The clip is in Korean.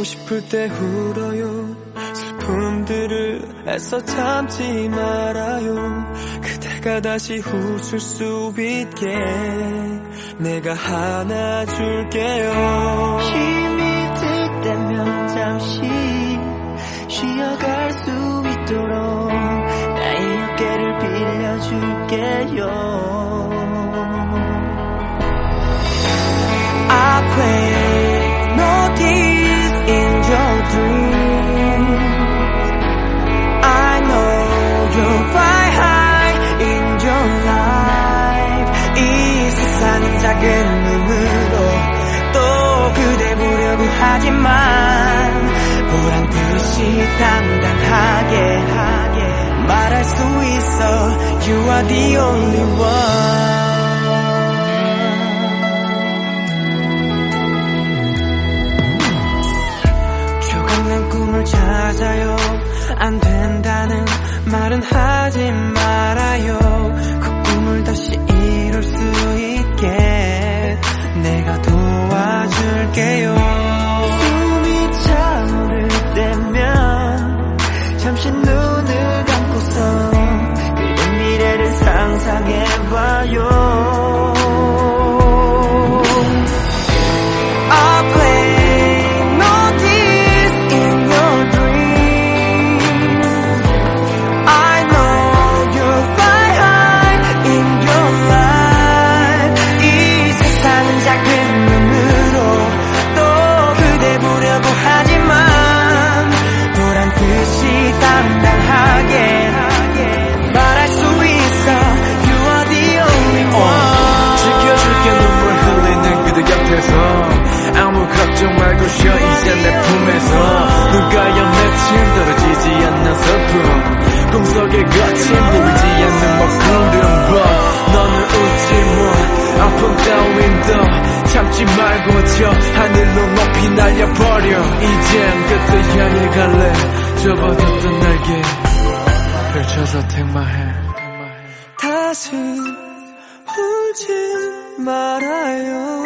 울고 싶을 때 울어요. 슬픔들을 애써 참지 말아요. 그대가 다시 웃을 수 있게 내가 하나 줄게요. 힘이 들 때면 잠시 수 있도록 나의 어깨를 빌려줄게요 I play no tears in your dreams I know you'll fly high in your life 이 세상은 작은 눈으로 또 그대 보려고 하지만 보란 듯이 당당하게 하게 말할 수 있어. You are the only one. 조각난 꿈을 찾아요. 안 된다는 말은 하지 말아요. 그 꿈을 다시 이룰 수 있게 내가 도와줄게요 상상해봐요 저 하늘로 높이 날려버려. 이젠 그때 향해 갈래. 접어뒀던 날개 펼쳐서 hand 다시 울지 말아요